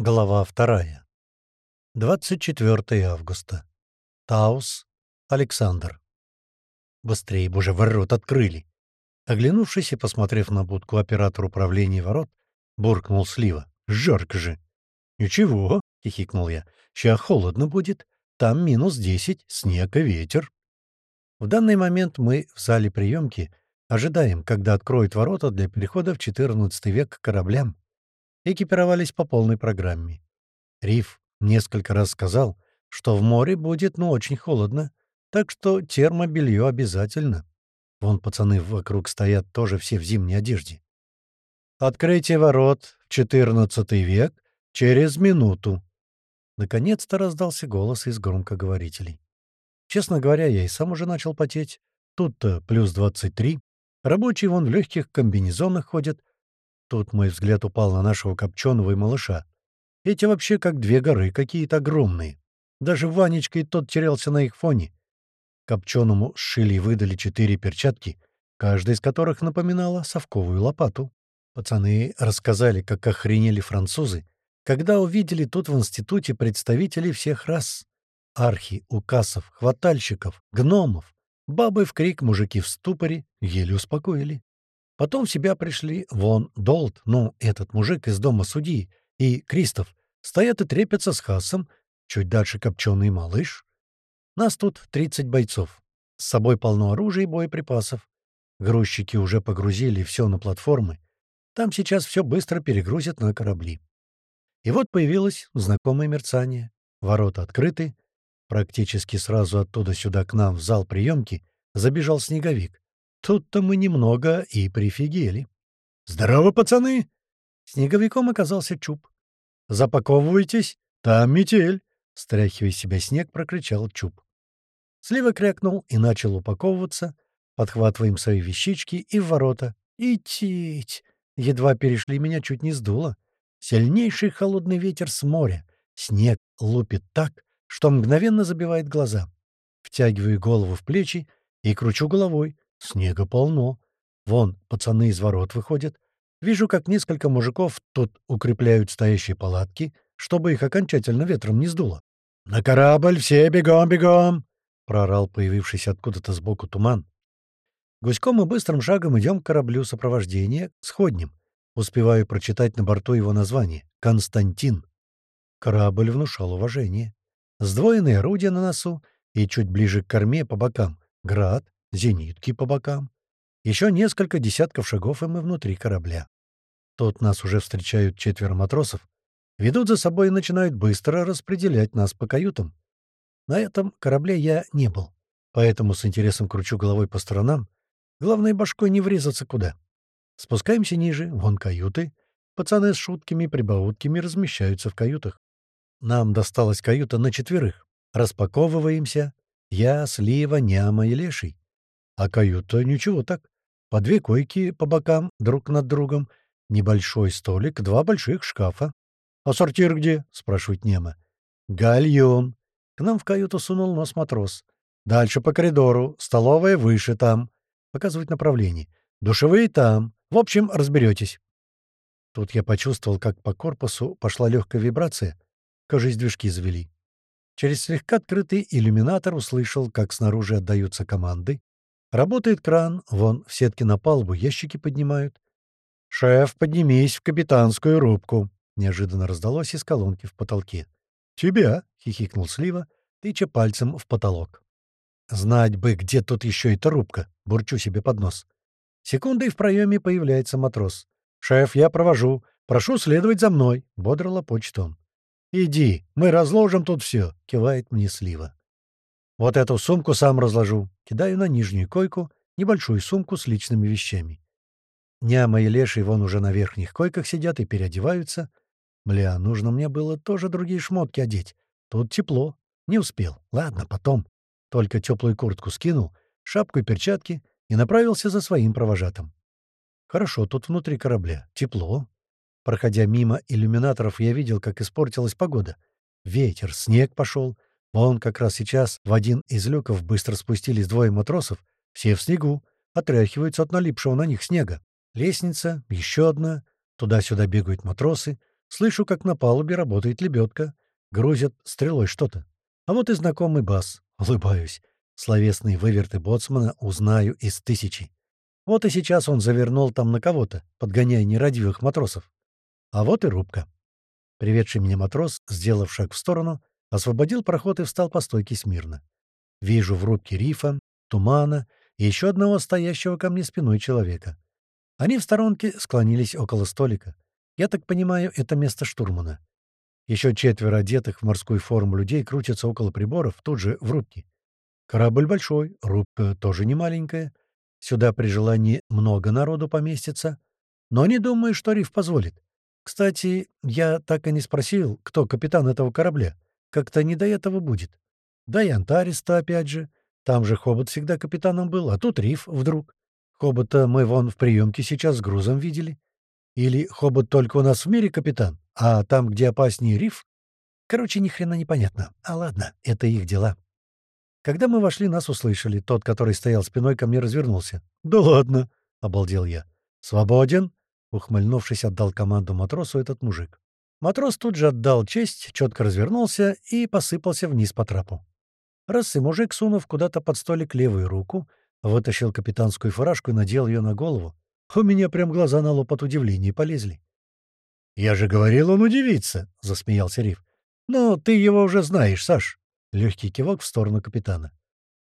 Глава вторая. 24 августа. Таус. Александр. Быстрее, боже, ворот открыли. Оглянувшись и посмотрев на будку оператора управления ворот, буркнул Слива. «Жарко же!» «Ничего», — хихикнул я, — «ща холодно будет. Там минус десять, снег и ветер». В данный момент мы в зале приемки ожидаем, когда откроют ворота для перехода в XIV век к кораблям экипировались по полной программе. Риф несколько раз сказал, что в море будет, ну, очень холодно, так что термобелье обязательно. Вон пацаны вокруг стоят тоже все в зимней одежде. «Открытие ворот четырнадцатый век через минуту». Наконец-то раздался голос из громкоговорителей. Честно говоря, я и сам уже начал потеть. Тут-то плюс двадцать три. Рабочие вон в легких комбинезонах ходят, Тут мой взгляд упал на нашего копченого и малыша. Эти вообще как две горы, какие-то огромные. Даже Ванечка и тот терялся на их фоне. Копченому сшили и выдали четыре перчатки, каждая из которых напоминала совковую лопату. Пацаны рассказали, как охренели французы, когда увидели тут в институте представителей всех рас. Архи, укасов, хватальщиков, гномов. Бабы в крик, мужики в ступоре, еле успокоили. Потом в себя пришли Вон Долт, ну, этот мужик из дома судьи, и Кристоф. Стоят и трепятся с Хасом, чуть дальше копченый малыш. Нас тут 30 бойцов. С собой полно оружия и боеприпасов. Грузчики уже погрузили все на платформы. Там сейчас все быстро перегрузят на корабли. И вот появилось знакомое мерцание. Ворота открыты. Практически сразу оттуда сюда к нам в зал приемки забежал снеговик. Тут-то мы немного и прифигели. «Здорово, пацаны!» Снеговиком оказался Чуб. «Запаковывайтесь, там метель!» Стряхивая себя снег, прокричал Чуб. Слива крякнул и начал упаковываться. Подхватываем свои вещички и в ворота. Идтить! Едва перешли, меня чуть не сдуло. Сильнейший холодный ветер с моря. Снег лупит так, что мгновенно забивает глаза. Втягиваю голову в плечи и кручу головой. Снега полно. Вон, пацаны из ворот выходят. Вижу, как несколько мужиков тут укрепляют стоящие палатки, чтобы их окончательно ветром не сдуло. «На корабль все бегом, бегом!» — проорал появившийся откуда-то сбоку туман. Гуськом и быстрым шагом идем к кораблю сопровождения, сходним. Успеваю прочитать на борту его название — «Константин». Корабль внушал уважение. Сдвоенные орудия на носу и чуть ближе к корме по бокам — град, зенитки по бокам. Еще несколько десятков шагов, и мы внутри корабля. Тут нас уже встречают четверо матросов, ведут за собой и начинают быстро распределять нас по каютам. На этом корабле я не был, поэтому с интересом кручу головой по сторонам. Главное, башкой не врезаться куда. Спускаемся ниже, вон каюты. Пацаны с шутками и прибаутками размещаются в каютах. Нам досталась каюта на четверых. Распаковываемся. Я, Слива, Няма и Леший. А каюта ничего так. По две койки по бокам, друг над другом, небольшой столик, два больших шкафа. «А сортир где?» — спрашивает Нема. «Гальон». К нам в каюту сунул нос матрос. «Дальше по коридору. Столовая выше там». Показывает направление. «Душевые там. В общем, разберетесь». Тут я почувствовал, как по корпусу пошла легкая вибрация. Кажись, движки завели. Через слегка открытый иллюминатор услышал, как снаружи отдаются команды, Работает кран, вон в сетке на палубу ящики поднимают. «Шеф, поднимись в капитанскую рубку!» Неожиданно раздалось из колонки в потолке. «Тебя!» — хихикнул Слива, тыча пальцем в потолок. «Знать бы, где тут еще эта рубка!» — бурчу себе под нос. Секундой в проеме появляется матрос. «Шеф, я провожу. Прошу следовать за мной!» — бодро лопочет он. «Иди, мы разложим тут все!» — кивает мне Слива. Вот эту сумку сам разложу. Кидаю на нижнюю койку небольшую сумку с личными вещами. Няма и Леший вон уже на верхних койках сидят и переодеваются. Бля, нужно мне было тоже другие шмотки одеть. Тут тепло. Не успел. Ладно, потом. Только теплую куртку скинул, шапку и перчатки и направился за своим провожатым. Хорошо, тут внутри корабля. Тепло. Проходя мимо иллюминаторов, я видел, как испортилась погода. Ветер, снег пошел — Вон как раз сейчас в один из люков быстро спустились двое матросов, все в снегу, отряхиваются от налипшего на них снега. Лестница, еще одна. Туда-сюда бегают матросы. Слышу, как на палубе работает лебедка. Грузят стрелой что-то. А вот и знакомый бас. Улыбаюсь. Словесные выверты боцмана узнаю из тысячи. Вот и сейчас он завернул там на кого-то, подгоняя нерадивых матросов. А вот и рубка. Приведший меня матрос, сделав шаг в сторону, освободил проход и встал по стойке смирно. Вижу в рубке рифа, тумана и еще одного стоящего ко мне спиной человека. Они в сторонке склонились около столика. Я так понимаю, это место штурмана. Еще четверо одетых в морскую форму людей крутятся около приборов, тут же в рубке. Корабль большой, рубка тоже не маленькая. Сюда при желании много народу поместится. Но не думаю, что риф позволит. Кстати, я так и не спросил, кто капитан этого корабля. Как-то не до этого будет. Да и Антарис-то опять же. Там же Хобот всегда капитаном был, а тут Риф вдруг. Хобота мы вон в приемке сейчас с грузом видели. Или Хобот только у нас в мире капитан, а там, где опаснее Риф? Короче, ни хрена непонятно. А ладно, это их дела. Когда мы вошли, нас услышали. Тот, который стоял спиной, ко мне развернулся. «Да ладно!» — обалдел я. «Свободен!» — ухмыльнувшись, отдал команду матросу этот мужик. Матрос тут же отдал честь, четко развернулся и посыпался вниз по трапу. Раз и мужик, сунув куда-то под столик левую руку, вытащил капитанскую фуражку и надел ее на голову. У меня прям глаза на лоб от удивления полезли. «Я же говорил, он удивится!» — засмеялся Риф. «Но ты его уже знаешь, Саш!» Легкий кивок в сторону капитана.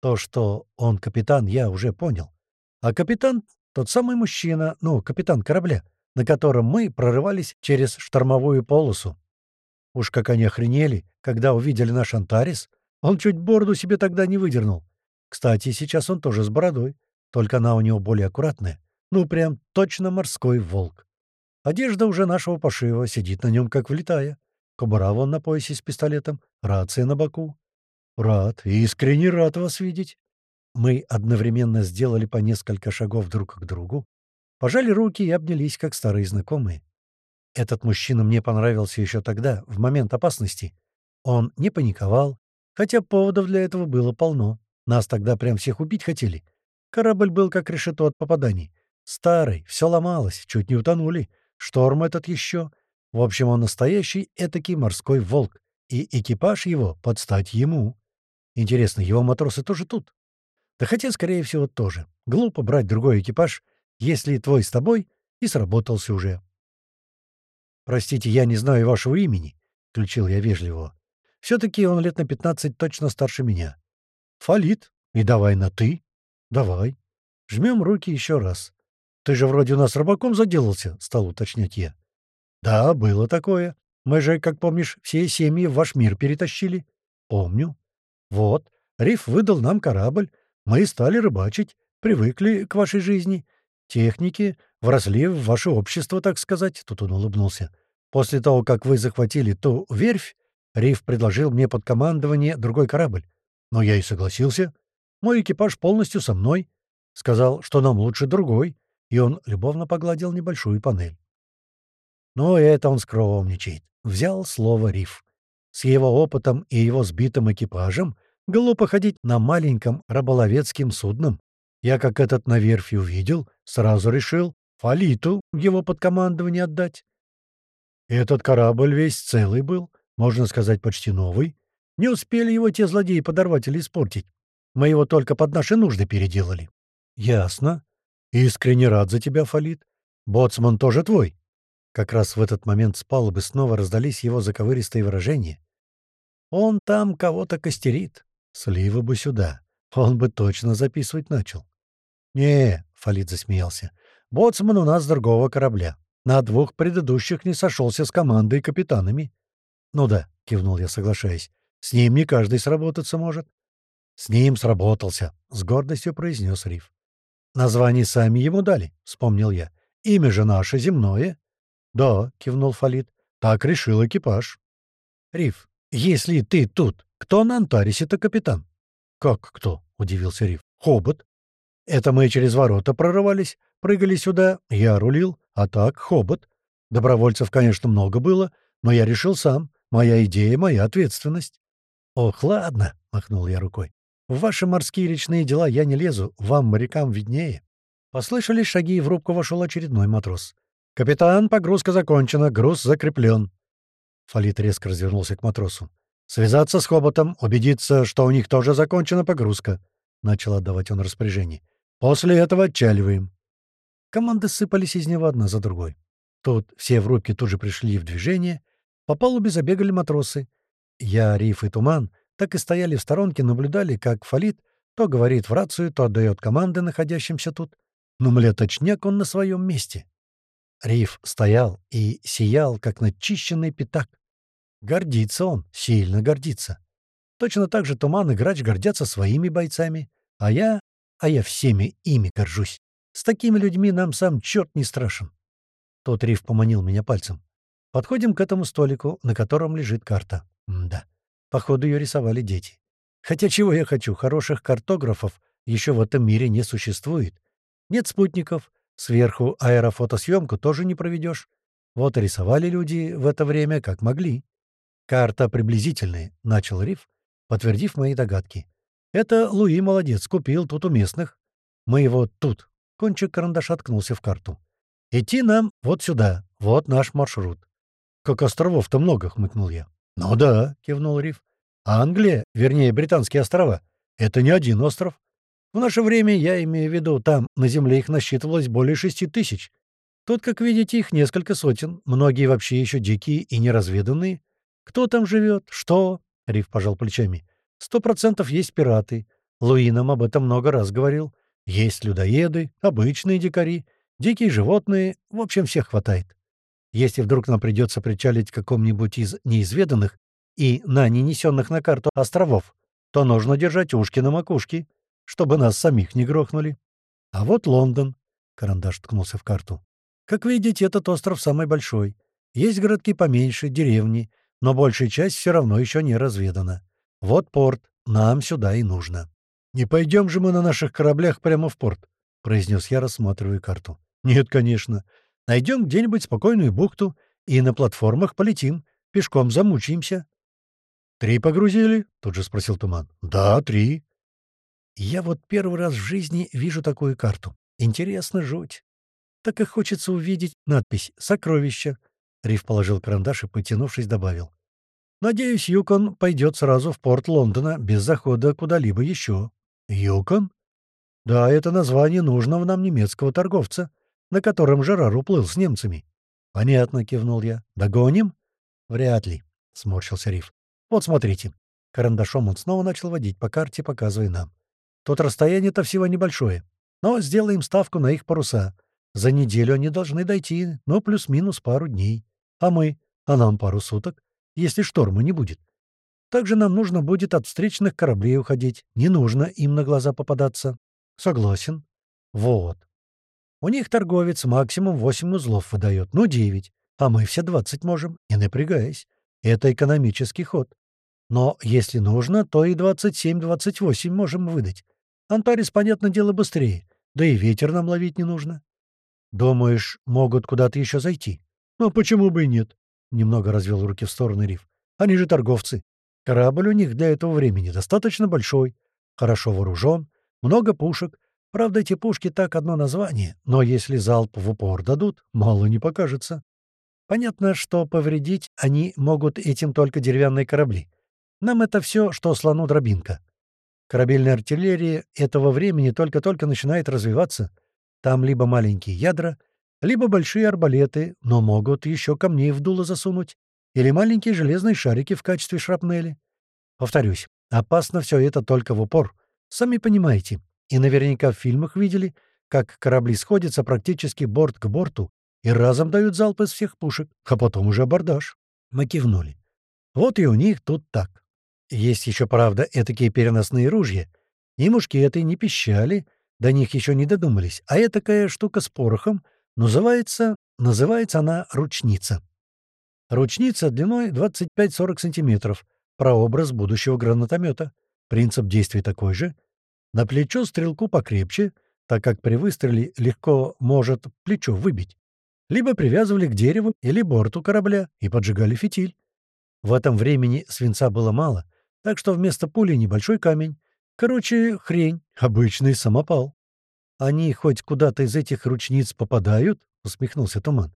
То, что он капитан, я уже понял. А капитан — тот самый мужчина, ну, капитан корабля, на котором мы прорывались через штормовую полосу. Уж как они охренели, когда увидели наш Антарис. Он чуть бороду себе тогда не выдернул. Кстати, сейчас он тоже с бородой, только она у него более аккуратная. Ну, прям точно морской волк. Одежда уже нашего пошива, сидит на нем как влитая. Кобура вон на поясе с пистолетом, рация на боку. Рад, искренне рад вас видеть. Мы одновременно сделали по несколько шагов друг к другу, пожали руки и обнялись, как старые знакомые. Этот мужчина мне понравился еще тогда, в момент опасности. Он не паниковал, хотя поводов для этого было полно. Нас тогда прям всех убить хотели. Корабль был как решето от попаданий. Старый, все ломалось, чуть не утонули. Шторм этот еще. В общем, он настоящий этакий морской волк, и экипаж его под стать ему. Интересно, его матросы тоже тут? Да хотя, скорее всего, тоже. Глупо брать другой экипаж, если твой с тобой и сработался уже. «Простите, я не знаю вашего имени», — включил я вежливо. «Все-таки он лет на пятнадцать точно старше меня». «Фалит. И давай на «ты». «Давай». Жмем руки еще раз. «Ты же вроде у нас рыбаком заделался», — стал уточнять я. «Да, было такое. Мы же, как помнишь, все семьи в ваш мир перетащили». «Помню». «Вот, Риф выдал нам корабль. Мы стали рыбачить, привыкли к вашей жизни. Техники вросли в ваше общество, так сказать». Тут он улыбнулся. «После того, как вы захватили ту верфь, Риф предложил мне под командование другой корабль. Но я и согласился. Мой экипаж полностью со мной. Сказал, что нам лучше другой, и он любовно погладил небольшую панель. Но это он скромничает. Взял слово «риф». С его опытом и его сбитым экипажем глупо ходить на маленьком рыболовецким судном. Я, как этот на верфи увидел, сразу решил Фалиту его под командование отдать. Этот корабль весь целый был, можно сказать, почти новый. Не успели его те злодеи подорвать или испортить. Мы его только под наши нужды переделали. — Ясно. Искренне рад за тебя, Фалит. Боцман тоже твой. Как раз в этот момент с палубы снова раздались его заковыристые выражения. «Он там кого-то костерит. Слива бы сюда. Он бы точно записывать начал». «Не», — Фалит засмеялся, — «боцман у нас другого корабля. На двух предыдущих не сошелся с командой и капитанами». «Ну да», — кивнул я, соглашаясь, — «с ним не каждый сработаться может». «С ним сработался», — с гордостью произнес Риф. «Название сами ему дали», — вспомнил я. «Имя же наше земное». «Да», — кивнул Фалит, — «так решил экипаж». «Риф, если ты тут, кто на Антарисе-то капитан?» «Как кто?» — удивился Риф. «Хобот». «Это мы через ворота прорывались, прыгали сюда, я рулил, а так Хобот. Добровольцев, конечно, много было, но я решил сам. Моя идея, моя ответственность». «Ох, ладно», — махнул я рукой. «В ваши морские речные дела я не лезу, вам, морякам, виднее». Послышались шаги, и в рубку вошел очередной матрос. «Капитан, погрузка закончена, груз закреплен». Фалит резко развернулся к матросу. «Связаться с Хоботом, убедиться, что у них тоже закончена погрузка», — начал отдавать он распоряжение. «После этого отчаливаем». Команды сыпались из него одна за другой. Тут все в рубке тут же пришли в движение, по палубе забегали матросы. Я, Риф и Туман так и стояли в сторонке, наблюдали, как Фалит то говорит в рацию, то отдает команды находящимся тут. Но, мля, точняк он на своем месте. Риф стоял и сиял, как начищенный пятак. Гордится он, сильно гордится. Точно так же Туман и Грач гордятся своими бойцами, а я... а я всеми ими горжусь. С такими людьми нам сам черт не страшен. Тот Риф поманил меня пальцем. Подходим к этому столику, на котором лежит карта. М да, походу ее рисовали дети. Хотя чего я хочу, хороших картографов еще в этом мире не существует. Нет спутников, сверху аэрофотосъемку тоже не проведешь. Вот и рисовали люди в это время как могли. «Карта приблизительная», — начал Риф, подтвердив мои догадки. «Это Луи молодец, купил тут у местных. Мы его тут». Кончик карандаша ткнулся в карту. «Идти нам вот сюда, вот наш маршрут». «Как островов-то много», — хмыкнул я. «Ну да», — кивнул Риф. «А Англия, вернее, Британские острова, это не один остров. В наше время, я имею в виду, там на Земле их насчитывалось более шести тысяч. Тут, как видите, их несколько сотен, многие вообще еще дикие и неразведанные. Кто там живет? Что?» — Риф пожал плечами. «Сто процентов есть пираты. Луи нам об этом много раз говорил. Есть людоеды, обычные дикари, дикие животные, в общем, всех хватает. Если вдруг нам придется причалить к какому-нибудь из неизведанных и на ненесенных на карту островов, то нужно держать ушки на макушке, чтобы нас самих не грохнули. А вот Лондон. Карандаш ткнулся в карту. Как видите, этот остров самый большой. Есть городки поменьше, деревни, но большая часть все равно еще не разведана. Вот порт, нам сюда и нужно. «Не пойдем же мы на наших кораблях прямо в порт», — произнес я, рассматривая карту. «Нет, конечно. Найдем где-нибудь спокойную бухту и на платформах полетим, пешком замучаемся». «Три погрузили?» — тут же спросил Туман. «Да, три». Я вот первый раз в жизни вижу такую карту. Интересно жуть. Так и хочется увидеть надпись «Сокровища». Риф положил карандаш и, потянувшись, добавил. «Надеюсь, Юкон пойдет сразу в порт Лондона, без захода куда-либо еще». «Юкон?» «Да, это название нужного нам немецкого торговца, на котором Жерар уплыл с немцами». «Понятно», — кивнул я. «Догоним?» «Вряд ли», — сморщился Риф. «Вот смотрите». Карандашом он снова начал водить по карте, показывая нам. «Тут расстояние-то всего небольшое. Но сделаем ставку на их паруса. За неделю они должны дойти, ну, плюс-минус пару дней. А мы? А нам пару суток, если шторма не будет. Также нам нужно будет от встречных кораблей уходить. Не нужно им на глаза попадаться. Согласен. Вот. У них торговец максимум 8 узлов выдает, ну 9, а мы все 20 можем, не напрягаясь. Это экономический ход. Но если нужно, то и 27-28 можем выдать. Антарис, понятное дело, быстрее, да и ветер нам ловить не нужно. Думаешь, могут куда-то еще зайти? Ну, почему бы и нет? Немного развел руки в стороны Риф. Они же торговцы. Корабль у них для этого времени достаточно большой, хорошо вооружен, много пушек. Правда, эти пушки так одно название, но если залп в упор дадут, мало не покажется. Понятно, что повредить они могут этим только деревянные корабли. Нам это все, что слону дробинка. Корабельная артиллерия этого времени только-только начинает развиваться. Там либо маленькие ядра, либо большие арбалеты, но могут еще камней в дуло засунуть или маленькие железные шарики в качестве шрапнели. Повторюсь, опасно все это только в упор. Сами понимаете, и наверняка в фильмах видели, как корабли сходятся практически борт к борту и разом дают залп из всех пушек, а потом уже абордаж. Мы кивнули. Вот и у них тут так. Есть еще, правда, этакие переносные ружья. Ни мушкеты, ни пищали, до них еще не додумались, а этакая штука с порохом называется, называется она ручница. Ручница длиной 25-40 сантиметров. Прообраз будущего гранатомета. Принцип действия такой же. На плечо стрелку покрепче, так как при выстреле легко может плечо выбить. Либо привязывали к дереву или борту корабля и поджигали фитиль. В этом времени свинца было мало, так что вместо пули небольшой камень. Короче, хрень, обычный самопал. «Они хоть куда-то из этих ручниц попадают?» — усмехнулся Туман.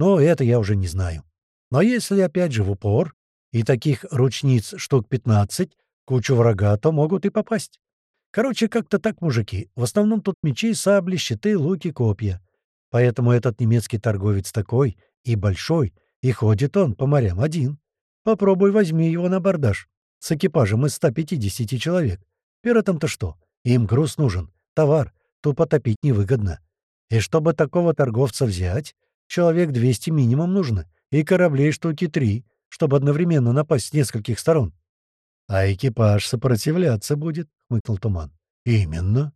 Но это я уже не знаю. Но если опять же в упор, и таких ручниц штук 15, кучу врага, то могут и попасть. Короче, как-то так, мужики. В основном тут мечи, сабли, щиты, луки, копья. Поэтому этот немецкий торговец такой и большой, и ходит он по морям один. Попробуй возьми его на бордаж. С экипажем из 150 человек. Пиратам-то что? Им груз нужен, товар, тупо топить невыгодно. И чтобы такого торговца взять, человек 200 минимум нужно, и кораблей штуки три, чтобы одновременно напасть с нескольких сторон. — А экипаж сопротивляться будет, — хмыкнул Туман. — Именно.